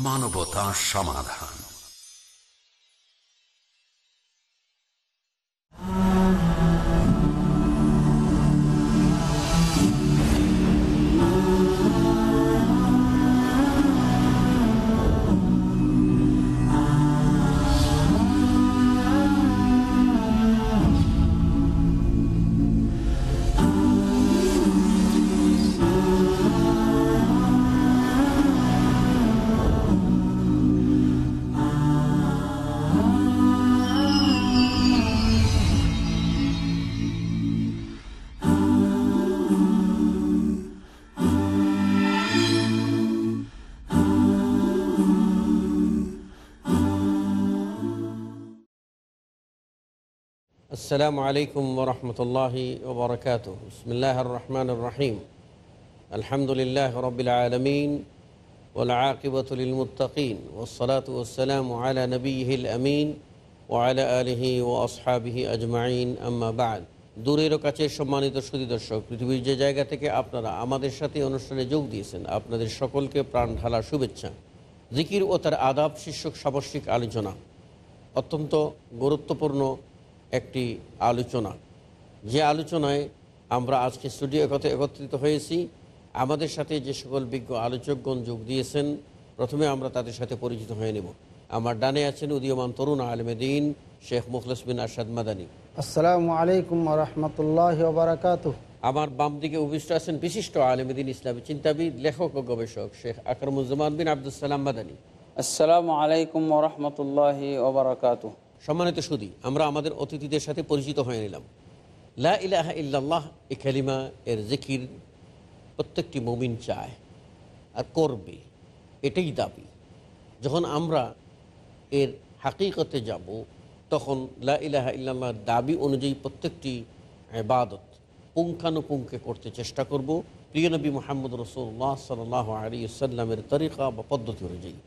মানবতা সমাধান। السلام عليكم ورحمة الله وبركاته بسم الله الرحمن الرحيم الحمد لله رب العالمين والعاقبة للمتقين والصلاة والسلام على نبيه الأمين وعلى آله وأصحابه أجمعين أما بعد দূরের কাছে সম্মানিত সুদী দর্শক পৃথিবীর যে জায়গা থেকে আপনারা আমাদের সাথে অনুষ্ঠানে যোগ দিয়েছেন আপনাদের সকলকে প্রাণ ঢালা শুভেচ্ছা জিকির ও তার আদাব শীর্ষক সামষ্টিক আলোচনা অত্যন্ত গুরুত্বপূর্ণ একটি আলোচনা। যে আলোচনায় আমরা আজকে স্টুডিও একত্রে একত্রিত হয়েছি। আমাদের সাথে যে সকল বিজ্ঞ আলোচকগণ যোগ দিয়েছেন প্রথমে আমরা তাদের সাথে পরিচিত হয়ে নেব। আমার ডানে আছেন উদীয়মান তরুণ আলমেদিন শেখ মুখলস বিন আরশাদ মাদানী। আসসালামু আলাইকুম রহমতুল্লাহ বারকাত আমার বাম দিকে উপবিষ্ট আছেন বিশিষ্ট আলমেদিন ইসলামী চিন্তাবিদ লেখক ও গবেষক শেখ আকরমুজ্জামান বিন আবদুসালাম মাদানী। আসসালামু আলাইকুম ওরহমতুল্লাহি ওবরাকাত সম্মানিত সুদী, আমরা আমাদের অতিথিদের সাথে পরিচিত হয়ে নিলাম। লা ইলাহা ইল্লাল্লাহ, এ খালিমা, এর জিকির প্রত্যেকটি মুমিন চায় আর করবে, এটাই দাবি। যখন আমরা এর হাকিকতে যাব, তখন লা ইলাহা ইল্লাল্লাহর দাবি অনুযায়ী প্রত্যেকটি ইবাদত পুঙ্খানুপুঙ্খে করতে চেষ্টা করব। প্রিয় নবী মোহাম্মদ রসুল্লাহ সাল আলী সাল্লামের তরিকা বা পদ্ধতি অনুযায়ী।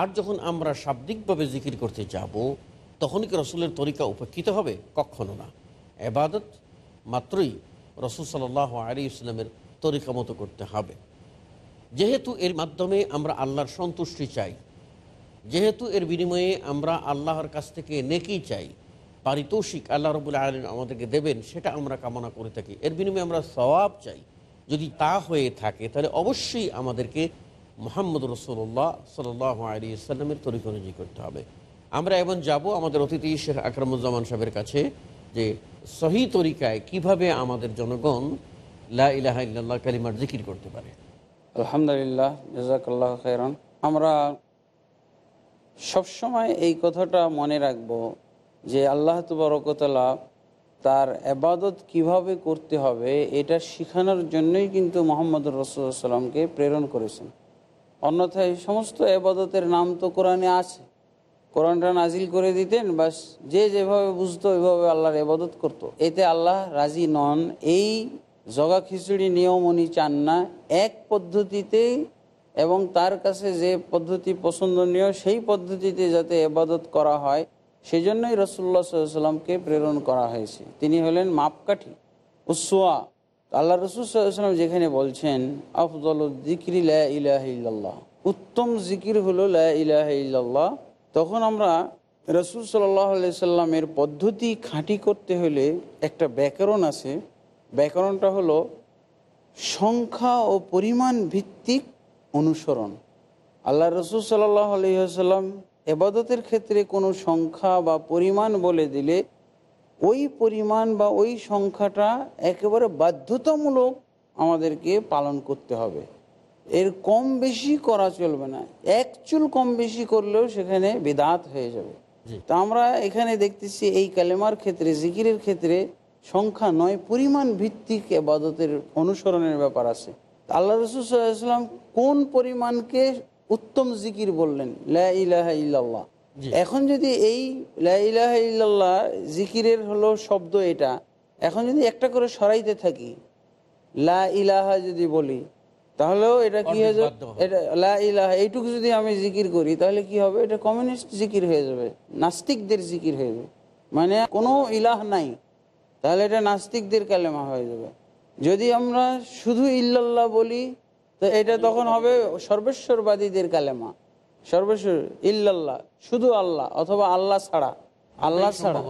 আর যখন আমরা শাব্দিকভাবে জিকির করতে যাব তখনই কি রসুলের তরিকা উপেক্ষিত হবে? কখনো না। এবাদত মাত্রই রসুল সাল্লাহ আলী ইসলামের তরিকা মতো করতে হবে। যেহেতু এর মাধ্যমে আমরা আল্লাহর সন্তুষ্টি চাই, যেহেতু এর বিনিময়ে আমরা আল্লাহর কাছ থেকে নেকি চাই, পারিতোষিক আল্লাহ রবুল আলম আমাদেরকে দেবেন, সেটা আমরা কামনা করে থাকি। এর বিনিময়ে আমরা সওয়াব চাই। যদি তা হয়ে থাকে, তাহলে অবশ্যই আমাদেরকে মোহাম্মদ রসুল্লাহ সাল আলী সাল্লামের তরিক অনুযায়ী করতে হবে। আমরা এমন যাব আমাদের অতিথি শেখ আকরামুজ্জামান সাহেবের কাছে যে সহি তরিকায় কীভাবে আমাদের জনগণ লা কালিমার জিকির করতে পারে। আলহামদুলিল্লাহ, জাজাকাল্লাহ খেরান আমরা সবসময় এই কথাটা মনে রাখব যে আল্লাহ তবরকতলা তার এবাদত কীভাবে করতে হবে এটা শেখানোর জন্যই কিন্তু মোহাম্মদ রসুল্লামকে প্রেরণ করেছেন। অন্যথায় সমস্ত এবাদতের নাম তো কোরআনে আছে। কোরআনটা নাজিল করে দিতেন, বাস যে যেভাবে বুঝতো ওইভাবে আল্লাহর এবাদত করতো। এতে আল্লাহ রাজি নন। এই জগা খিচুড়ি নিয়ম উনি চান না। এক পদ্ধতিতে এবং তার কাছে যে পদ্ধতি পছন্দনীয়, সেই পদ্ধতিতে যাতে এবাদত করা হয়, সেজন্যই রসুল্লা সাল্লামকে প্রেরণ করা হয়েছে। তিনি হলেন মাপকাঠি উসোয়া আল্লাহ রসুল সাল্লাম যেখানে বলছেন আফজল জিকির ইলাহ উত্তম জিকির হলো ইলাহ ইল্লাল্লাহ। তখন আমরা রসুল সাল্লাহ সাল্লামের পদ্ধতি খাঁটি করতে হলে একটা ব্যাকরণ আছে। ব্যাকরণটা হলো সংখ্যা ও পরিমাণ ভিত্তিক অনুসরণ। আল্লাহ রসুল সাল্লাহ আলহিহাল্লাম এবাদতের ক্ষেত্রে কোনো সংখ্যা বা পরিমাণ বলে দিলে ওই পরিমাণ বা ওই সংখ্যাটা একেবারে বাধ্যতামূলক আমাদেরকে পালন করতে হবে। এর কম বেশি করা চলবে না। এক চুল কম বেশি করলেও সেখানে বেদাত হয়ে যাবে। তা আমরা এখানে দেখতেছি এই কালেমার ক্ষেত্রে জিকিরের ক্ষেত্রে সংখ্যা নয় পরিমাণ ভিত্তিক এবাদতের অনুসরণের ব্যাপার আছে। আল্লাহ রসুল রসুলাম কোন পরিমাণকে উত্তম জিকির বললেন? লাহ এখন যদি এই লাহ ইল্লাল্লাহ জিকিরের হলো শব্দ এটা এখন যদি একটা করে সরাইতে থাকি লা ইলাহা যদি বলি তাহলেও এটা কি হয়ে যাবে? এটা ইলাহা এইটুকু যদি আমি জিকির করি তাহলে কি হবে? এটা কমিউনিস্ট জিকির হয়ে যাবে। নাস্তিকদের জিকির হয়ে যাবে। মানে কোনো ইলাহ নাই। তাহলে এটা নাস্তিকদের কালেমা হয়ে যাবে। যদি আমরা শুধু ইল্লাল্লাহ বলি তো এটা তখন হবে সর্বেশ্বরবাদীদের কালেমা। সর্বেশ্বর ইল্লাল্লাহ শুধু আল্লাহ অথবা আল্লাহ ছাড়া। আল্লাহ ছাড়া।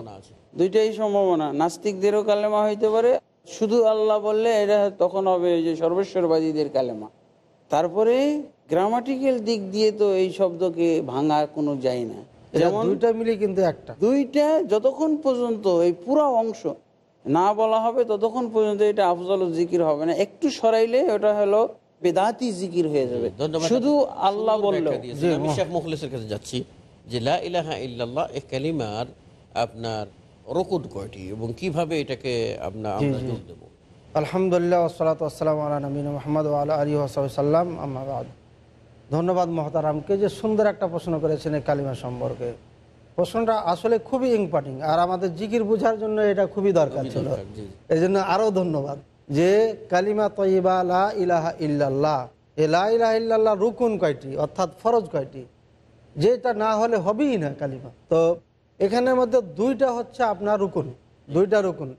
দুইটাই সম্ভাবনা। নাস্তিকদেরও কালেমা হইতে পারে শুধু আল্লাহ বললে এটা তখন হবে যে সর্বেশ্বরবাদীদের কালেমা। তারপরে গ্রামাটিক্যাল দিক দিয়ে তো এই শব্দকে ভাঙা কোনো যায় না। যেমন দুইটা মিলে কিন্তু একটা। দুইটা যতক্ষণ পর্যন্ত এই পুরো অংশ না বলা হবে ততক্ষণ পর্যন্ত এটা আফজল জিকির হবে না। একটু সরাইলে ওটা হলো বেদাতি জিকির হয়ে যাবে। শুধু আল্লাহ বলল। আমি শেখ মুখলিসের কাছে যাচ্ছি যে লা ইলাহা ইল্লাল্লাহ এই কালিমার আপনার রকুদ কয়টি এবং কীভাবে এটাকে আপনার আমরা জোর দেবো? আলহামদুলিল্লাহ ওসলাত আসসালাম আলা নবীন মোহাম্মদ আলা আলী সাল্লাম আহমাবাদ ধন্যবাদ মহতারামকে যে সুন্দর একটা প্রশ্ন করেছেন এই কালিমা সম্পর্কে। প্রশ্নটা আসলে খুবই ইম্পর্টেন্ট আর আমাদের জিকির বোঝার জন্য এটা খুবই দরকার ছিল। এই জন্য আরও ধন্যবাদ যে কালিমা তৈবা লা ইলাহা ইল্লাল্লাহ এ লা ইলাহা ইল্লাল্লাহ রুকুন কয়টি অর্থাৎ ফরজ কয়টি? যেটা না হলে হবেই না কালিমা। তো এখানের মধ্যে দুইটা হচ্ছে আপনার রুকুন দুইটা রুকুন।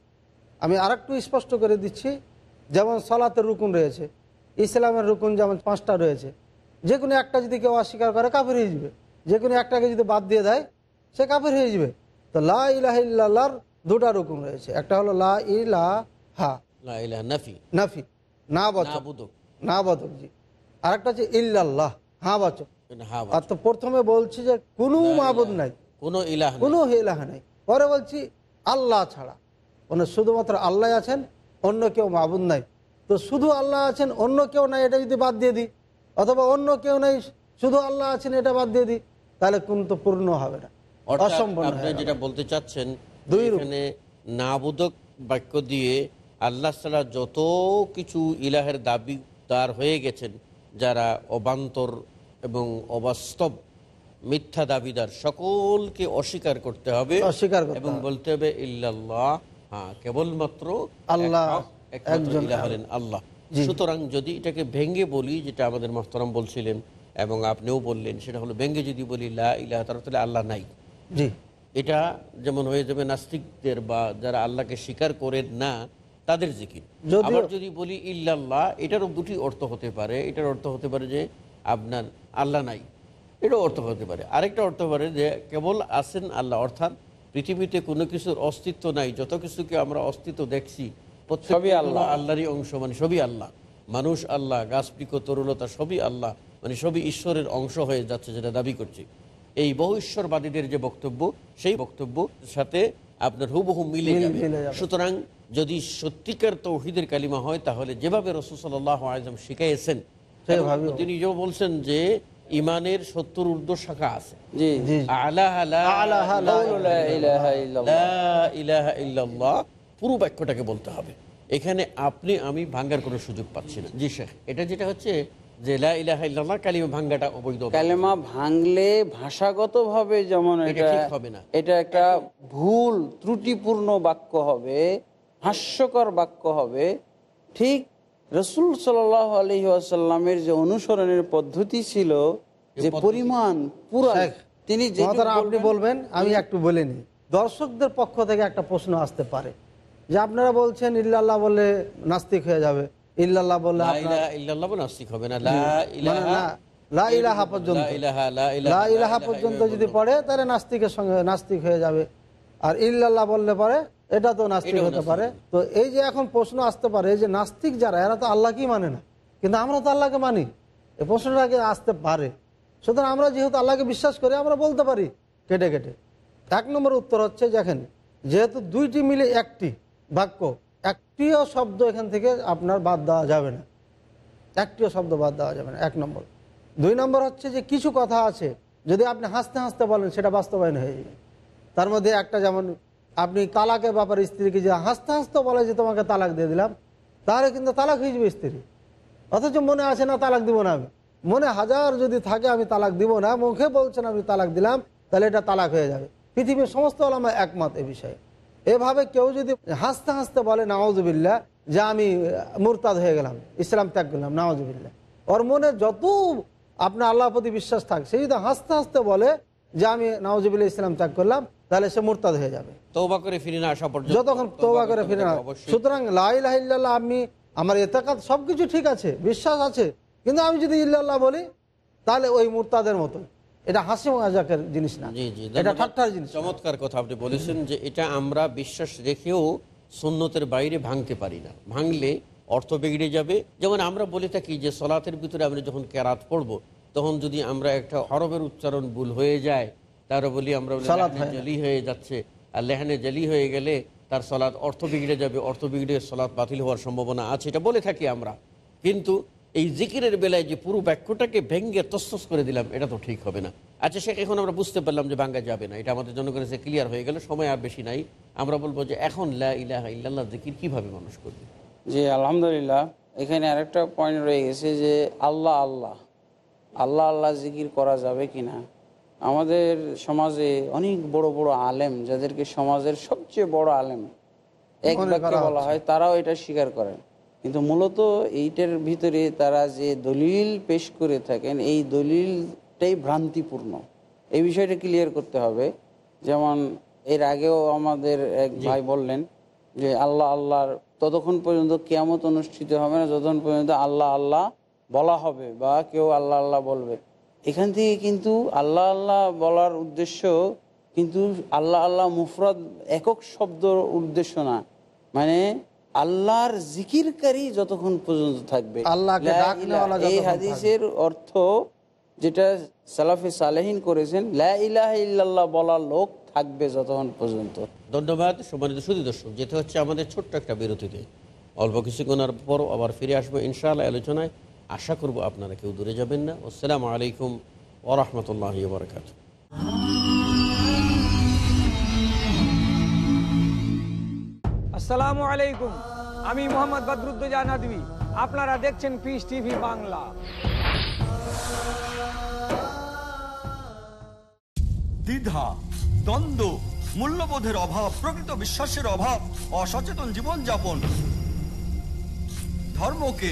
আমি আরেকটু স্পষ্ট করে দিচ্ছি যেমন সলাতের রুকুন রয়েছে ইসলামের রুকুন যেমন পাঁচটা রয়েছে। যে কোনো একটা যদি কেউ অস্বীকার করে কাফের হয়ে যাবে। যে কোনো একটাকে যদি বাদ দিয়ে দেয় সে কাফের হয়ে যাবে। তো লা দুটা রুকুন রয়েছে। একটা হলো লা ইলাহা নাফি। নাফি না বচক। না বচক জি। আরেকটা হচ্ছে ইল্লাল্লাহ হা বচক। হা আর তো প্রথমে বলছি যে কোনো মাবুদ নাই। কোনো ইলাহ কোনো ইলাহা নাই। পরে বলছি আল্লাহ ছাড়া। মানে শুধুমাত্র আল্লাহ আছেন অন্য কেউ মাবুদ নাই। তো শুধু আল্লাহ আছেন অন্য কেউ নাই এটা যদি বাদ দিয়ে দিই। অথবা অন্য কেউ নাই শুধু আল্লাহ আছেন এটা বাদ দিয়ে দিই। তাহলে কিন্তু পূর্ণ হবে না। অসম্পূর্ণ। যেটা বলতে চাচ্ছেন দুই রূপ। এখানে নাবুদক বাক্য দিয়ে আল্লাহ যত কিছু ইলাহের দাবিদার হয়ে গেছেন যারা অবান্তর এবং অবাস্তব মিথ্যা দাবিদার সকলকে অস্বীকার করতে হবে অস্বীকার এবং বলতে হবে ইল্লাল্লাহ। হ্যাঁ কেবলমাত্র আল্লাহ একজন হলেন আল্লাহ। সুতরাং যদি এটাকে ভেঙ্গে বলি যেটা আমাদের মাহতারাম বলছিলেন এবং আপনিও বললেন সেটা হলো ভেঙ্গে যদি বলি লা ইলাহ তাহলে আল্লাহ নাই। জি। এটা যেমন হয়ে যাবে নাস্তিকদের বা যারা আল্লাহকে স্বীকার করেন না তাদের জিকির। আবার যদি বলি ইল্লাল্লাহ এটারও দুটি অর্থ হতে পারে। এটার অর্থ হতে পারে যে আপনার আল্লাহ নাই। এটাও অর্থ হতে পারে। আরেকটা অর্থ পারে যে কেবল আছেন আল্লাহ অর্থাৎ পৃথিবীতে কোনো কিছুর অস্তিত্ব নাই যত কিছুকে আমরা অস্তিত্ব দেখছি সবই আল্লাহ। আল্লাহরই অংশ মানে সবই আল্লাহ। মানুষ আল্লাহ গাছপিক তরুলতা সবই আল্লাহ মানে সবই ঈশ্বরের অংশ হয়ে যাচ্ছে যেটা দাবি করছি। এই বহু ঈশ্বরবাদীদের যে বক্তব্য সেই বক্তব্য সাথে আপনার হুবহু মিলে যাবে। সুতরাং যদি সত্যিকার তৌহিদের কালিমা হয় তাহলে যেভাবে রসুল সাল্লাহ আজম শিখাইয়েছেন তিনি যে বলছেন যে ইমানের সত্তর ঊর্ধ্ব শাখা আছে। পুরো বাক্যটাকে বলতে হবে। এখানে আপনি আমি ভাঙ্গার কোনো সুযোগ পাচ্ছি না। জি শেখ। এটা যেটা হচ্ছে যে লা ইলাহা ইল্লাল্লাহ কালিমা ভাঙ্গাটা অবৈধ। কালেমা ভাঙলে ভাষাগতভাবে যেমন এটা এটা ঠিক হবে না। এটা একটা ভুল ত্রুটিপূর্ণ বাক্য হবে হাস্যকর বাক্য হবে। ঠিক রসুল সাল আলহি আসাল্লামের যে অনুসরণের পদ্ধতি ছিল যে পরিমাণ পুরা তিনি যেটুকু আপনি বলবেন, আমি একটু বলে নিই। দর্শকদের পক্ষ থেকে একটা প্রশ্ন আসতে পারে। যে আপনারা বলছেন ইল্লাল্লাহ বলে নাস্তিক হয়ে যাবে। ইল্লাল্লাহ বললে লা আপনার ইলাহা ইল্লাল্লাহ বলে নাস্তিক হবে না। লা মানে ইলাহা লা ইলাহা পর্যন্ত। লা ইলাহা লা লা ইলাহা ইলাহা পর্যন্ত যদি পড়ে তাহলে নাস্তিকের সঙ্গে নাস্তিক হয়ে যাবে। আর ইল্লাল্লাহ বললে পারে এটা তো নাস্তিক হতে পারে। তো এই যে এখন প্রশ্ন আসতে পারে যে নাস্তিক যারা এরা তো আল্লাহকেই মানে না? কিন্তু আমরা তো আল্লাহকে মানি। এই প্রশ্নটাকে আসতে পারে। সুতরাং আমরা যেহেতু আল্লাহকে বিশ্বাস করি আমরা বলতে পারি কেটে কেটে। এক নম্বর উত্তর হচ্ছে দেখেন যেহেতু দুইটি মিলে একটি বাক্য একটিও শব্দ এখান থেকে আপনার বাদ দেওয়া যাবে না। একটিও শব্দ বাদ দেওয়া যাবে না এক নম্বর। দুই নম্বর হচ্ছে যে কিছু কথা আছে যদি আপনি হাসতে হাসতে বলেন সেটা বাস্তবায়ন হয়ে যাবে। তার মধ্যে একটা যেমন আপনি তালাকের ব্যাপারে স্ত্রীকে যে হাসতে হাসতে বলে যে, তোমাকে তালাক দিয়ে দিলাম। তাহলে কিন্তু তালাক হয়ে যাবে স্ত্রী অথচ মনে আছে না, তালাক দিব না আমি। মনে হাজার যদি থাকে, আমি তালাক দিব না। মুখে বলছেন, আমি তালাক দিলাম। তাহলে এটা তালাক হয়ে যাবে। পৃথিবীর সমস্ত আলামা একমত এ বিষয়ে। এভাবে কেউ যদি হাসতে হাসতে বলে নওয়াজবিল্লা যে আমি মুরতাদ হয়ে গেলাম, ইসলাম ত্যাগ করলাম নওয়াজবিল্লা ওর মনে যত আপনার আল্লাহর প্রতি বিশ্বাস থাকে, সে যদি হাসতে হাসতে বলে যে আমি নওয়াজবিল্লা ইসলাম ত্যাগ করলাম তাহলে সে মুরতাদ হয়ে যাবে। তওবা করে ফিরে না আসা পর্যন্ত যতক্ষণ তোবা করে ফিরে না সুতরাং লাইল্লাহ আমি আমার এতাকাত সবকিছু ঠিক আছে বিশ্বাস আছে কিন্তু আমি যদি ইল্লাল্লাহ বলি তাহলে ওই মুরতাদের মতো এটা হাসি মজাকের জিনিস না। এটা। ঠাট্টার জিনিস। চমৎকার কথা আপনি বলেছেন যে এটা আমরা বিশ্বাস রেখেও সুন্নতের বাইরে ভাঙতে পারি না। ভাঙলে অর্থ বিগড়ে যাবে। যেমন আমরা বলে থাকি যে সলাতের ভিতরে আমরা যখন কেরাত পড়ব তখন যদি আমরা একটা হরফের উচ্চারণ ভুল হয়ে যায় তারও বলি আমরা হয়। জালি হয়ে যাচ্ছে। আর লেহানে জালি হয়ে গেলে তার সলাৎ অর্থ বিগড়ে যাবে অর্থ বিগড়ে সলাৎ বাতিল হওয়ার সম্ভাবনা আছে এটা বলে থাকি আমরা। কিন্তু এই জিকিরের বেলায় যে পুরো বাক্যটাকে ভেঙ্গে তস্তস করে দিলাম এটা তো ঠিক হবে না। আচ্ছা সে এখন আমরা বুঝতে পারলাম যে বাঙ্গা যাবে না এটা আমাদের জন্য কাছে ক্লিয়ার হয়ে গেল সময় আর বেশি নাই। আমরা বলব যে এখন লা ইলাহা ইল্লাল্লাহ জিকির কীভাবে মানুষ করবে? যে আলহামদুলিল্লাহ। এখানে আরেকটা পয়েন্ট রয়ে গেছে যে আল্লাহ আল্লাহ। আল্লাহ আল্লাহ জিকির করা যাবে কিনা? আমাদের সমাজে অনেক বড় বড় আলেম যাদেরকে সমাজের সবচেয়ে বড় আলেম এক বাক্যে বলা হয় তারাও এটা স্বীকার করেন। কিন্তু মূলত এইটার ভিতরে তারা যে দলিল পেশ করে থাকেন এই দলিলটাই ভ্রান্তিপূর্ণ। এই বিষয়টা ক্লিয়ার করতে হবে। যেমন এর আগেও আমাদের এক ভাই বললেন যে আল্লাহ আল্লাহর ততক্ষণ পর্যন্ত কেয়ামত অনুষ্ঠিত হবে না যতক্ষণ পর্যন্ত আল্লাহ আল্লাহ বলা হবে বা কেউ আল্লাহ আল্লাহ বলবে। এখান থেকে কিন্তু আল্লাহ আল্লাহ বলার উদ্দেশ্য কিন্তু আল্লাহ আল্লাহ মুফরদ একক শব্দ উদ্দেশ্য না। মানে আল্লাহর জিকিরকারী যতক্ষণ পর্যন্ত থাকবে। এই হাদিসের অর্থ যেটা সালাফে সালেহীন করেছেন লা ইলাহা ইল্লাল্লাহ বলা লোক থাকবে যতক্ষণ পর্যন্ত। ধন্যবাদ সম্মানিত সুদী দর্শক যেতে হচ্ছে আমাদের ছোট্ট একটা বিরতিতে। অল্প কিছুক্ষণের পর আবার ফিরে আসব ইনশাআল্লাহ আলোচনায়। আশা করব আপনারা কেউ দূরে যাবেন না। আসসালামু আলাইকুম ওরহমতুল্লাহ বারকাত আসসালামু আলাইকুম। আমি মোহাম্মদ বদরুদ্দোজা নদী আপনারা দেখছেন পিস টিভি বাংলা। দ্বিধা দ্বন্দ্ব মূল্যবোধের অভাব প্রকৃত বিশ্বাসের অভাব অসচেতন জীবনযাপন। ধর্মকে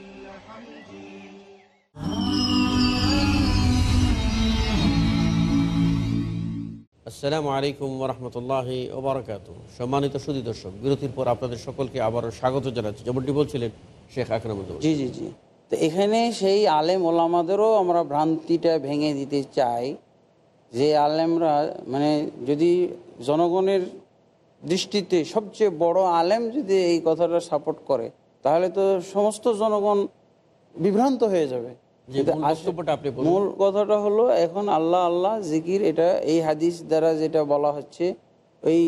আসসালামু আলাইকুম ওরহমতুল্লাহ ওবরাকাত সম্মানিত সুদী দর্শক, বিরতির পর আপনাদের সকলকে আবারও স্বাগত জানাচ্ছি। যেমনটি বলছিলেন শেখ আকরামুদ্দিন জি জি জি। তো এখানে সেই আলেম ওলামাদেরও আমরা ভ্রান্তিটা ভেঙে দিতে চাই যে আলেমরা মানে যদি জনগণের দৃষ্টিতে সবচেয়ে বড় আলেম যদি এই কথাটা সাপোর্ট করে, তাহলে তো সমস্ত জনগণ বিভ্রান্ত হয়ে যাবে। মূল কথাটা হলো এখন আল্লাহ আল্লাহ জিকির এটা এই হাদিস দ্বারা যেটা বলা হচ্ছে ওই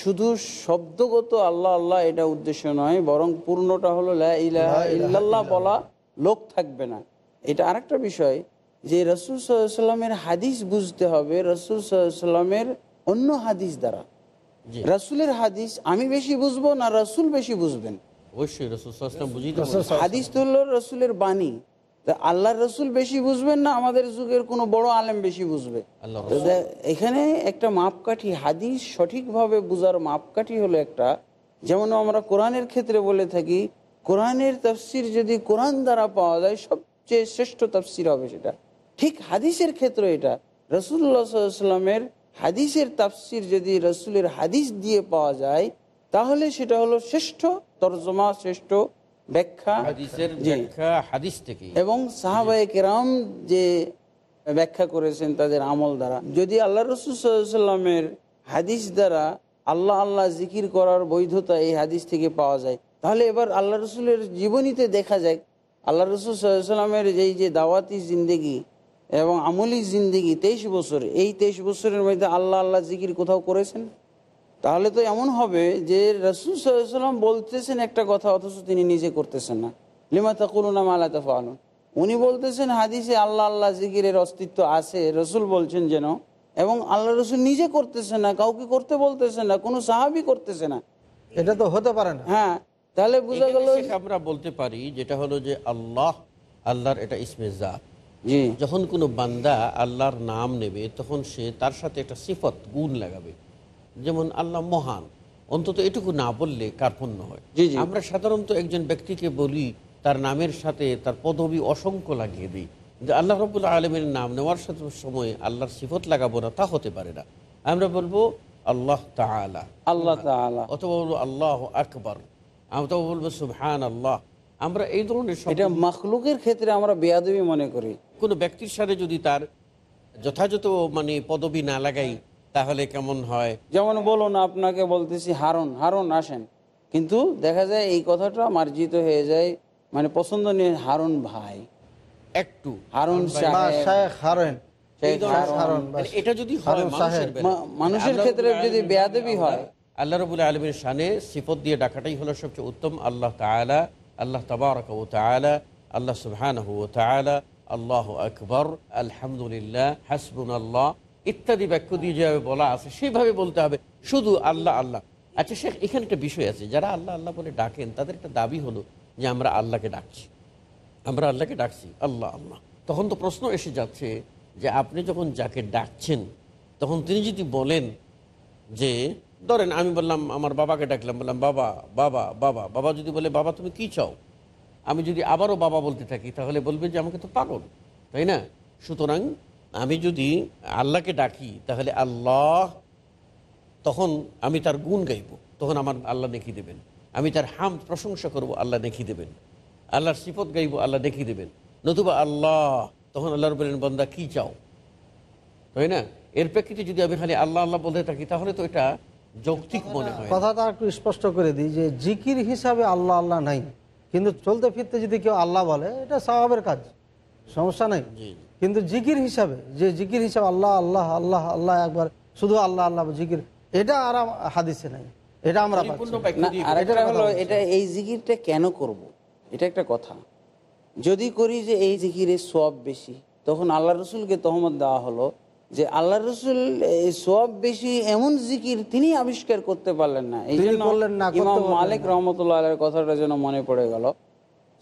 শুধু শব্দগত আল্লাহ আল্লাহ এটা উদ্দেশ্য নয় বরং পূর্ণটা হলো ইল্লাল্লাহ বলা লোক থাকবে না। এটা আরেকটা বিষয় যে রসুল সাল্লামের হাদিস বুঝতে হবে রসুল সাল্লামের অন্য হাদিস দ্বারা। রসুলের হাদিস আমি বেশি বুঝব না রসুল বেশি বুঝবেন। অবশ্যই রসুল হাদিস তো হলো রসুলের বাণী। আল্লাহ রসুল বেশি বুঝবেন না আমাদের যুগের কোনো বড় আলেম বেশি বুঝবে। আল্লাহ এখানে একটা মাপকাঠি হাদিস সঠিকভাবে বুঝার মাপকাঠি হলো একটা যেমন আমরা কোরআনের ক্ষেত্রে বলে থাকি কোরআনের তফসির যদি কোরআন দ্বারা পাওয়া যায় সবচেয়ে শ্রেষ্ঠ তফসির হবে সেটা। ঠিক হাদিসের ক্ষেত্রে এটা। সাল্লামের হাদিসের তাফসির যদি রসুলের হাদিস দিয়ে পাওয়া যায় তাহলে সেটা হলো শ্রেষ্ঠ তর্জমা শ্রেষ্ঠ ব্যাখ্যা হাদিস থেকে এবং সাহাবায়ে কেরাম যে ব্যাখ্যা করেছেন তাদের আমল দ্বারা যদি আল্লাহ রসুল্লামের হাদিস দ্বারা আল্লাহ আল্লাহ জিকির করার বৈধতা এই হাদিস থেকে পাওয়া যায় তাহলে এবার আল্লাহ রসুলের জীবনীতে দেখা যায় আল্লাহ রসুল সাল্লামের এই যে দাওয়াতি জিন্দেগি এবং আমলি জিন্দেগি তেইশ বছর এই তেইশ বছরের মধ্যে আল্লাহ আল্লাহ জিকির কোথাও করেছেন? তাহলে তো এমন হবে যে রসুল সাল্লাম বলতেছেন একটা কথা অথচ তিনি নিজে করতেছেন না। লিমা তাকুলুনা মালা তাফালুন উনি বলতেছেন হাদিসে আল্লাহ আল্লাহ জিকিরের অস্তিত্ব আছে রসুল বলছেন যেন। এবং আল্লাহ রসুল নিজে করতেছে না কাউকে করতে বলতেছে না কোনো সাহাবি করতেছে না। এটা তো হতে পারে না। হ্যাঁ তাহলে বোঝা গেল আমরা বলতে পারি যেটা হলো যে আল্লাহ আল্লাহর এটা ইসমে জাত। যখন কোনো বান্দা আল্লাহর নাম নেবে তখন সে তার সাথে একটা সিফত গুণ লাগাবে। যেমন আল্লাহ মহান অন্তত এটুকু না বললে কার্পণ্য হয়। আমরা সাধারণত একজন ব্যক্তিকে বলি তার নামের সাথে তার পদবি অসংখ্য লাগিয়ে দিই। যে আল্লাহ রবুল্লা আলমের নাম নেওয়ার সাথে সময় আল্লাহর সিফত লাগাবো না তা হতে পারে না। আমরা বলব আল্লাহ তাআলা। আল্লাহ অথবা বলব আল্লাহ আকবর। অথবা বলব সুবহান আল্লাহ আমরা এই ধরনের এটা মখলুকের ক্ষেত্রে আমরা বেয়াদবি মনে করি। কোনো ব্যক্তির সাথে যদি তার যথাযথ মানে পদবি না লাগাই তাহলে কেমন হয়? যেমন বলুন আপনাকে বলতেছি হারুন হারুন আসেন। কিন্তু দেখা যায় এই কথাটা মার্জিত হয়ে যায় মানে পছন্দ নিয়ে হারুন ভাই। একটু। হারুন এটা যদি মানুষের ক্ষেত্রে যদি বেয়াদবি হয়। আল্লাহ রবুল আলমের শানে সিফত দিয়ে ডাকাটাই হলো সবচেয়ে উত্তম। আল্লাহ তাআলা আল্লাহ তাবারক ও তাআলা আল্লাহ সুবহানাহু ওয়া তাআলা আল্লাহ আকবর আলহামদুলিল্লাহ হাসবুন আল্লাহ ইত্যাদি বাক্য দিয়ে যেভাবে বলা আছে সেভাবে বলতে হবে, শুধু আল্লাহ আল্লাহ। আচ্ছা শেখ, এখানে একটা বিষয় আছে, যারা আল্লাহ আল্লাহ বলে ডাকেন, তাদের একটা দাবি হলো যে আমরা আল্লাহকে ডাকছি। আমরা আল্লাহকে ডাকছি, আল্লাহ আল্লাহ। তখন তো প্রশ্ন এসে যাচ্ছে যে আপনি যখন যাকে ডাকছেন, তখন তিনি যদি বলেন যে, ধরেন আমি বললাম, আমার বাবাকে ডাকলাম, বললাম, বাবা বাবা বাবা। বাবা যদি বলে, বাবা, তুমি কি চাও? আমি যদি আবারও বাবা বলতে থাকি, তাহলে বলবে যে, আমাকে তো পাগল। তাই না? সুতরাং আমি যদি আল্লাহকে ডাকি তাহলে আল্লাহ তখন আমি তার গুণ গাইব তখন আমার আল্লাহ নেকি দেবেন। আমি তার হাম প্রশংসা করব আল্লাহ নেকি দেবেন। আল্লাহর সিফত গাইব আল্লাহ নেকি দেবেন। নতুবা আল্লাহ তখন আল্লাহর বলেন বন্দা কি চাও? তাই না? এর প্রেক্ষিতে যদি আমি খালি আল্লাহ আল্লাহ বলতে থাকি তাহলে তো এটা যৌক্তিক মনে হয়। কথাটা একটু স্পষ্ট করে দিই যে জিকির হিসাবে আল্লাহ আল্লাহ নাই। কিন্তু চলতে ফিরতে যদি কেউ আল্লাহ বলে এটা স্বভাবের কাজ। সমস্যা নাই। জি। কিন্তু জিকির হিসাবে যে জিকির হিসাবে আল্লাহ আল্লাহ আল্লাহ আল্লাহ একবার শুধু আল্লাহ আল্লাহ জিকির এটা আর হাদিসে নাই। এটা আমরা হলো এটা এই জিকিরটা কেন করব। এটা একটা কথা। যদি করি যে এই জিকিরের সব বেশি তখন আল্লাহ রসুলকে তহমত দেওয়া হলো যে আল্লাহ রসুল সব বেশি এমন জিকির তিনি আবিষ্কার করতে পারলেন না। এই জন্য মালিক রহমতুল্লাহ কথাটা যেন মনে পড়ে গেল।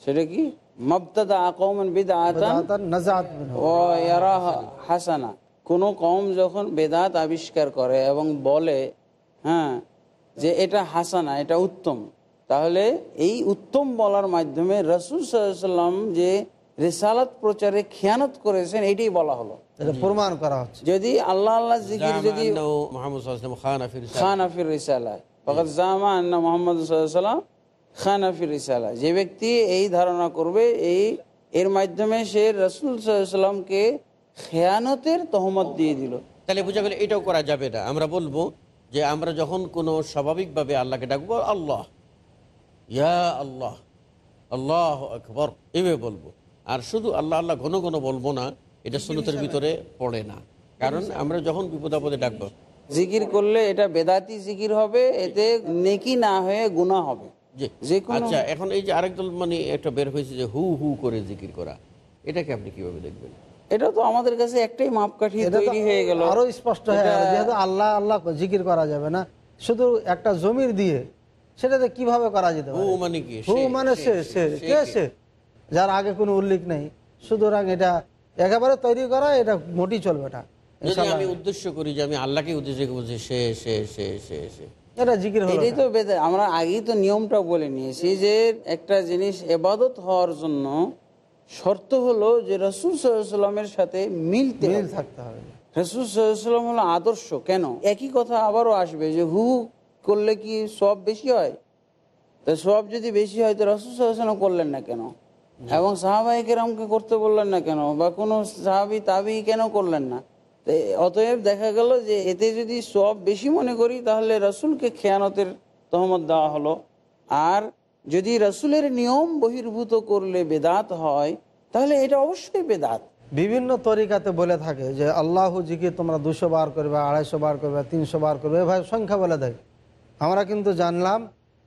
সেটা কি? মবতাদা আকৌমান বিদআতান বেদাতান নাজাত মিনহু। ও ইয়ারা হাসানা কোনো কম যখন বেদাত আবিষ্কার করে এবং বলে হ্যাঁ যে এটা হাসানা এটা উত্তম তাহলে এই উত্তম বলার মাধ্যমে রসুল সাল্লাম যে রেসালাত প্রচারে খেয়ানত করেছেন এটাই বলা হলো। প্রমাণ করা হচ্ছে। যদি আল্লাহ আল্লাহ জিকির যদি খানা আফির রিসালা ফকাত জামা আন্না মোহাম্মদ সাল্লাম খান আফির রিসালা। যে ব্যক্তি এই ধারণা করবে এই এর মাধ্যমে সে রসুল সাল্লামকে খেয়ানতের তহমত দিয়ে দিল। তাহলে বোঝা গেল এটাও করা যাবে না। আমরা বলব যে আমরা যখন কোনো স্বাভাবিকভাবে আল্লাহকে ডাকবো আল্লাহ ইয়া আল্লাহ আল্লাহ আকবর এভাবে বলব। আর শুধু আল্লাহ আল্লাহ ঘন ঘন বলব না এটা সুনতের ভিতরে পড়ে না। কারণ আমরা যখন বিপদ আপদে ডাকবো জিকির করলে এটা বেদাতি জিকির হবে এতে নেকি না হয়ে গুনাহ হবে। আচ্ছা এখন এই যে আরেক দল মানে একটা বের হয়েছে যে হু হু করে জিকির করা এটাকে আপনি কীভাবে দেখবেন? এটা তো আমাদের কাছে একটাই মাপকাঠি তৈরি হয়ে গেল। আরও স্পষ্ট হয়ে গেল যেহেতু আল্লাহ আল্লাহ জিকির করা যাবে না শুধু একটা জমির দিয়ে সেটাতে কীভাবে করা যেতে হু পারে? মানে কি? হু মানে সে সে, কে যার আগে কোনো উল্লেখ নেই। সুতরাং এটা একেবারে তৈরি করা এটা মোটি চলবে না। আমি উদ্দেশ্য করি যে আমি আল্লাহকে উদ্দেশ্য করে বলছি সে সে সে সে সে এটা জিকির এটাই তো বেদে আমরা আগেই তো নিয়মটা বলে নিয়েছি যে একটা জিনিস এবাদত হওয়ার জন্য শর্ত হলো যে রসুল সাল্লামের সাথে মিলতে মিল থাকতে হবে। রসুল সাল্লাম হলো আদর্শ কেন? একই কথা আবারও আসবে যে হু করলে কি সব বেশি হয়? তো সব যদি বেশি হয় তো রসুল সাল্লাম করলেন না কেন? এবং সাহাবাই কেরামকে করতে বললেন না কেন? বা কোনো সাহাবি তাবি কেন করলেন না? অতএব দেখা গেল যে এতে যদি সব বেশি মনে করি, তাহলে রসুলকে খেয়ানতের তহমত দেওয়া হলো। আর যদি রসুলের নিয়ম বহির্ভূত করলে বেদাত হয়, তাহলে এটা অবশ্যই বেদাত। বিভিন্ন তরিকাতে বলে থাকে যে, আল্লাহ জিকে তোমরা দুশো বার করবে, আড়াইশো বার করবে, তিনশো বার করবে, এভাবে সংখ্যা বলে দেয় আমরা কিন্তু জানলাম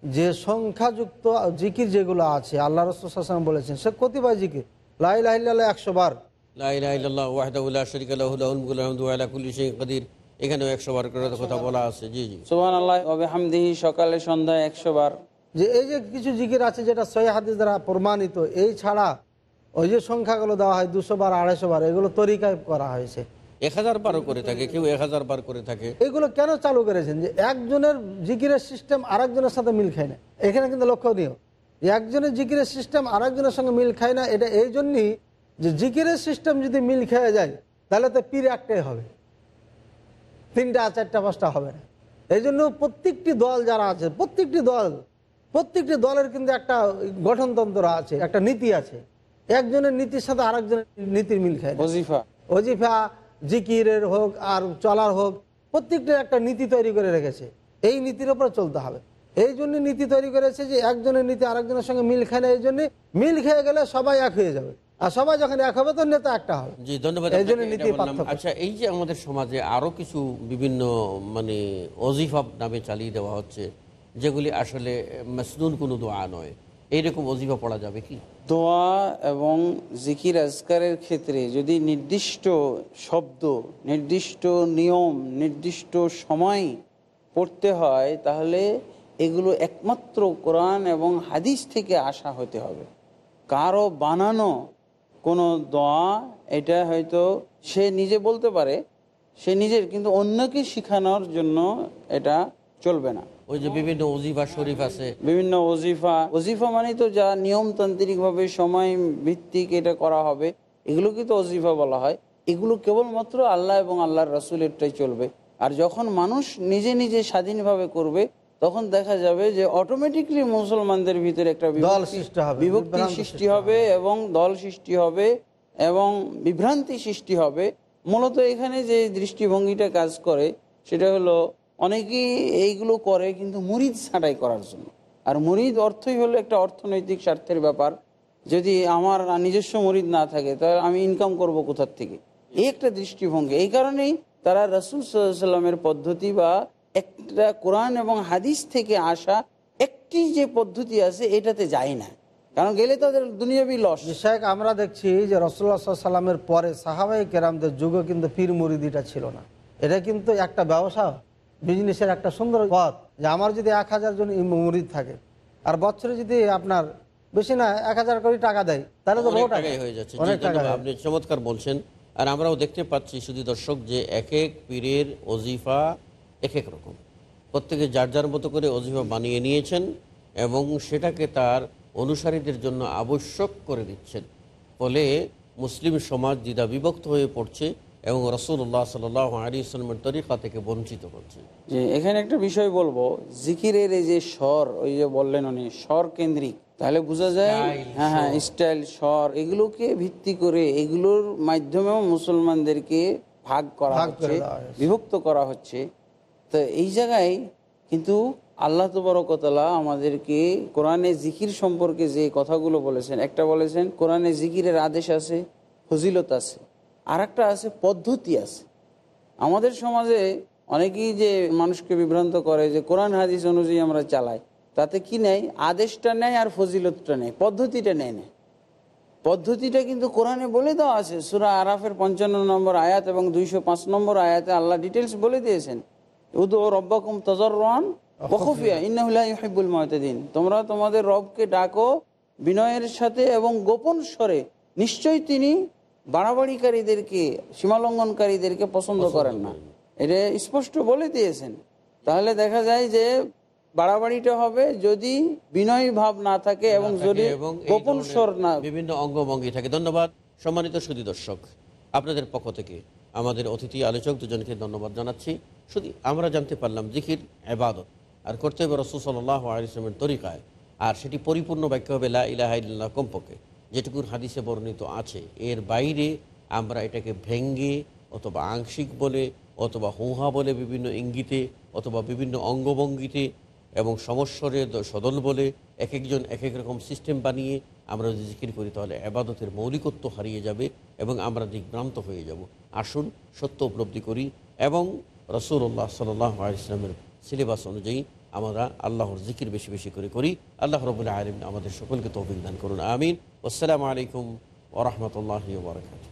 যে সংখ্যাযুক্ত জিকির যেগুলো আছে, আল্লাহ রসুল বলেছেন, সে কতিপয় জিকির লাই একশো বার। লা ইলাহা ইল্লাল্লাহ ওয়াহদাহু লা শারীকা লাহু লাহুল মুলকু ওয়া লাহুল হামদু ওয়া আলা কুল্লি শাইইন কাদির। এখানেও 100 বার করে কথা বলা আছে। জি জি। সুবান আল্লাহ হামদিহি সকালে সন্ধ্যায় একশো বার। যে এই যে কিছু জিকির আছে যেটা সহি হাদিস দ্বারা প্রমাণিত এই ছাড়া ওই যে সংখ্যাগুলো দেওয়া হয় দুশো বার আড়াইশো বার এগুলো তরিকায় করা হয়েছে। এক হাজার বারও করে থাকে কেউ এক হাজার বার করে থাকে। এগুলো কেন চালু করেছেন? যে একজনের জিকিরের সিস্টেম আরেকজনের সাথে মিল খায় না। এখানে কিন্তু লক্ষণীয় একজনের জিকিরের সিস্টেম আরেকজনের সঙ্গে মিল খায় না এটা এই জন্যই যে জিকিরের সিস্টেম যদি মিল খেয়ে যায় তাহলে তো পীর একটাই হবে। তিনটা চারটা পাঁচটা হবে না। এই জন্য প্রত্যেকটি দল যারা আছে প্রত্যেকটি দল প্রত্যেকটি দলের কিন্তু একটা গঠনতন্ত্র আছে একটা নীতি আছে। একজনের নীতির সাথে আরেকজনের নীতির মিল খায় না ওজিফা। অজিফা জিকিরের হোক আর চলার হোক প্রত্যেকটা একটা নীতি তৈরি করে রেখেছে। এই নীতির উপরে চলতে হবে। এই জন্য নীতি তৈরি করেছে যে একজনের নীতি আরেকজনের সঙ্গে মিল খায় না এই জন্য মিল খেয়ে গেলে সবাই এক হয়ে যাবে। আর সবাই যখন এক হবে তো নেতা একটা হবে জি ধন্যবাদ এই জন্য আপনাকে, এটা নীতি বললাম। পার্থক্য। আচ্ছা এই যে আমাদের সমাজে আরও কিছু বিভিন্ন মানে অজিফা নামে চালিয়ে দেওয়া হচ্ছে যেগুলি আসলে মাসনুন কোনো দোয়া নয় এইরকম অজিফা পড়া যাবে কি দোয়া এবং জিকির আজকারের ক্ষেত্রে যদি নির্দিষ্ট শব্দ নির্দিষ্ট নিয়ম নির্দিষ্ট সময় পড়তে হয় তাহলে এগুলো একমাত্র কোরআন এবং হাদিস থেকে আসা হতে হবে কারও বানানো কোনো দোয়া এটা হয়তো সে নিজে বলতে পারে সে নিজের কিন্তু অন্যকে শেখানোর জন্য এটা চলবে না। ওই যে বিভিন্ন অজিফা শরীফ আছে। বিভিন্ন ওজিফা ওজিফা মানে তো যা নিয়মতান্ত্রিক ভাবে সময় ভিত্তিক এটা করা হবে এগুলোকে তো ওজিফা বলা হয়। এগুলো কেবলমাত্র আল্লাহ এবং আল্লাহর রাসুলেরটাই চলবে। আর যখন মানুষ নিজে নিজে স্বাধীনভাবে করবে তখন দেখা যাবে যে অটোমেটিকলি মুসলমানদের ভিতরে একটা বিভক্তি- সৃষ্টি হবে, এবং দল সৃষ্টি হবে এবং বিভ্রান্তি সৃষ্টি হবে। মূলত এখানে যে দৃষ্টিভঙ্গিটা কাজ করে সেটা হলো অনেকেই এইগুলো করে কিন্তু মুরিদ ছাঁটাই করার জন্য। আর মুরিদ অর্থই হলো একটা অর্থনৈতিক স্বার্থের ব্যাপার। যদি আমার নিজস্ব মুরিদ না থাকে তাহলে আমি ইনকাম করব কোথার থেকে? এই একটা দৃষ্টিভঙ্গি। এই কারণেই তারা রসুল সাল্লামের পদ্ধতি বা একটা কোরআন এবং হাদিস থেকে আসা একটি যে পদ্ধতি আছে এটাতে যায় না। কারণ গেলে তাদের দুনিয়াবি লস। বিষয়ক আমরা দেখছি যে রসুল্লাহ সাল্লামের পরে সাহাবাই কেরামদের যুগে কিন্তু পীর মুরিদিটা ছিল না। এটা কিন্তু একটা ব্যবসা বিজনেসের একটা সুন্দর পথ। যে আমার যদি এক হাজার জন মুরিদ থাকে আর বছরে যদি আপনার বেশি না এক হাজার কোটি টাকা দেয় তাহলে তো বহু টাকাই হয়ে যাচ্ছে। অনেক টাকা আপনি চমৎকার বলছেন। আর আমরাও দেখতে পাচ্ছি শুধু দর্শক যে এক এক পীরের অজিফা এক এক রকম। প্রত্যেকে যার যার মতো করে অজিফা বানিয়ে নিয়েছেন এবং সেটাকে তার অনুসারীদের জন্য আবশ্যক করে দিচ্ছেন। ফলে মুসলিম সমাজ দ্বিধা বিভক্ত হয়ে পড়ছে এবং রসুল্লাহ সাল আলী ইসলামের তরিকা থেকে বঞ্চিত করছে যে এখানে একটা বিষয় বলব জিকিরের এই যে স্বর ওই যে বললেন উনি স্বর কেন্দ্রিক তাহলে বোঝা যায় হ্যাঁ হ্যাঁ স্টাইল স্বর এগুলোকে ভিত্তি করে এগুলোর মাধ্যমেও মুসলমানদেরকে ভাগ করা করে হচ্ছে বিভক্ত করা হচ্ছে। তো এই জায়গায় কিন্তু আল্লাহ তবরকতলা আমাদেরকে কোরআনে জিকির সম্পর্কে যে কথাগুলো বলেছেন, একটা বলেছেন, কোরআনে জিকিরের আদেশ আছে, ফজিলত আছে আর একটা আছে, পদ্ধতি আছে। আমাদের সমাজে অনেকেই যে মানুষকে বিভ্রান্ত করে যে কোরআন, হাদিস অনুযায়ী আমরা চালাই, তাতে কি নেয় আদেশটা নেয় আর ফজিলতটা নেয়, পদ্ধতিটা নেয় না। পদ্ধতিটা কিন্তু কোরআনে বলে দেওয়া আছে। সুরা আরাফের পঞ্চান্ন নম্বর আয়াত এবং দুইশো পাঁচ নম্বর আয়াতে আল্লাহ ডিটেলস বলে দিয়েছেন। উদু রব্বাকুম তজরান বখফিয়া মহতাদিন তোমরা তোমাদের রবকে ডাকো বিনয়ের সাথে এবং গোপন স্বরে। নিশ্চয়ই তিনি বাড়াবাড়িকারীদেরকে সীমালঙ্ঘনকারীদেরকে পছন্দ করেন না। এটা স্পষ্ট বলে দিয়েছেন। তাহলে দেখা যায় যে বাড়াবাড়িটা হবে যদি বিনয় ভাব না থাকে এবং যদি গোপন স্বর না বিভিন্ন অঙ্গভঙ্গি থাকে। ধন্যবাদ। সম্মানিত সুদী দর্শক আপনাদের পক্ষ থেকে আমাদের অতিথি আলোচক দুজনকে ধন্যবাদ জানাচ্ছি। শুধু আমরা জানতে পারলাম জিকির এবাদত আর করতে হবে রসুল সাল্লাহ আলিসলামের তরিকায়। আর সেটি পরিপূর্ণ বাক্য হবে, লা ইলাহা ইল্লাল্লাহ কমপক্ষে। যেটুকুর হাদিসে বর্ণিত আছে, এর বাইরে আমরা এটাকে ভেঙ্গে অথবা আংশিক বলে, অথবা হুহা বলে বিভিন্ন ইঙ্গিতে, অথবা বিভিন্ন অঙ্গভঙ্গিতে এবং সমস্বরে সদল বলে এক একজন এক এক রকম সিস্টেম বানিয়ে আমরা যদি জিকির করি, তাহলে আবাদতের মৌলিকত্ব হারিয়ে যাবে এবং আমরা দিগ্ভ্রান্ত হয়ে যাব। আসুন সত্য উপলব্ধি করি এবং রসুল্লাহ সাল্লাহ ইসলামের সিলেবাস অনুযায়ী আমরা আল্লাহর জিকির বেশি বেশি করে করি। আল্লাহ রবুল্লাহ আলম আমাদের সকলকে তৌফিক দান করুন। আমিন। আসসালামু আলাইকুম ওরহমতুল্লাহ বরকাত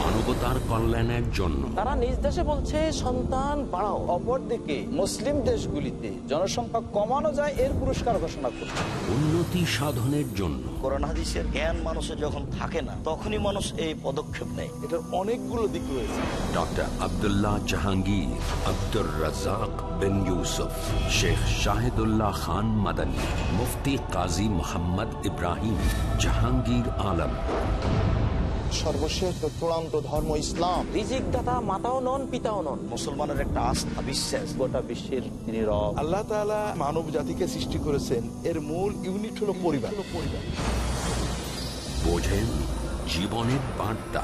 মানবতার কল্যাণের জন্য। তারা নিজ দেশে বলছে সন্তান বাড়াও অপরদিকে মুসলিম দেশগুলিতে জনসংখ্যা কমানো যায় এর পুরস্কার ঘোষণা করছে। উন্নতি সাধনের জন্য। কোরআন হাদিসের জ্ঞান মানুষের যখন থাকে না তখনই মানুষ এই পদক্ষেপ নেয়। এটার অনেকগুলো দিক রয়েছে। ডক্টর আব্দুল্লাহ জাহাঙ্গীর আব্দুর রাজাক বিন ইউসুফ শেখ শাহিদুল্লাহ খান মাদানী মুফতি কাজী মোহাম্মদ ইব্রাহিম জাহাঙ্গীর আলম। সর্বশেষ চূড়ান্ত ধর্ম ইসলাম। রিজিক দাতা মাতাও নন পিতাও নন। মুসলমানের একটা আস্থা বিশ্বাস। গোটা বিশ্বের তিনি রব। আল্লাহ তাআলা মানব জাতিকে সৃষ্টি করেছেন। এর মূল ইউনিট হলো পরিবার। বোঝেন জীবনের বার্তা।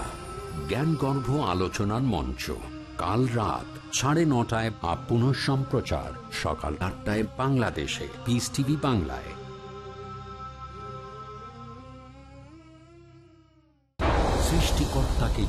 জ্ঞানগর্ভ আলোচনার মঞ্চ। কাল রাত সাড়ে নটায় বা পুনঃ সম্প্রচার সকাল আটটায় বাংলাদেশে। পিস টিভি বাংলায়।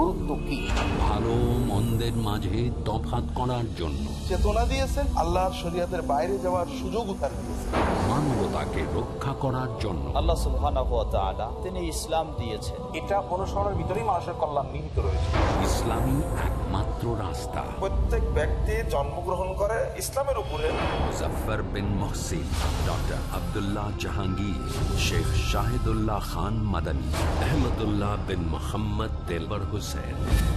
গুরুত্ব কি? ভালো মন্দের মাঝে তফাত করার জন্য। চেতনা দিয়েছেন আল্লাহর শরীয়তের বাইরে যাওয়ার সুযোগ তার দিয়েছেন। মানবতাকে রক্ষা করার জন্য। আল্লাহ সুবহানাহু ওয়া তাআলা তিনি ইসলাম দিয়েছেন। এটা অনুসরণের ভিতরেই মানুষের কল্যাণ নিহিত রয়েছে। ইসলামী একমাত্র রাস্তা। প্রত্যেক ব্যক্তি জন্মগ্রহণ করে ইসলামের উপরে। মুজফার বিন মহসিন ডক্টর আব্দুল্লাহ জাহাঙ্গীর শেখ শাহিদুল্লাহ খান মাদানী আহমদুল্লাহ বিন মোহাম্মদ তেলবর হুসেন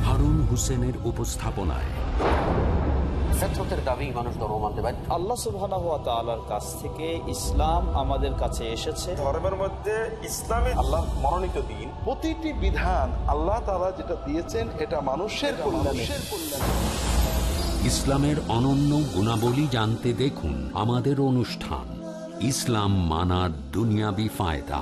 হারুন হুসেনের উপস্থাপনায়। ফেতরতের দাবি মানুষ ধর্ম মানতে আল্লাহ সুবহানাহু ওয়া তাআলার কাছ থেকে ইসলাম আমাদের কাছে এসেছে। ধর্মের মধ্যে ইসলামে আল্লাহ মনোনীত দিন। প্রতিটি বিধান আল্লাহ তাআলা যেটা দিয়েছেন এটা মানুষের কল্যাণে। ইসলামের অনন্য গুণাবলী জানতে দেখুন আমাদের অনুষ্ঠান ইসলাম মানার দুনিয়াবি ফায়দা।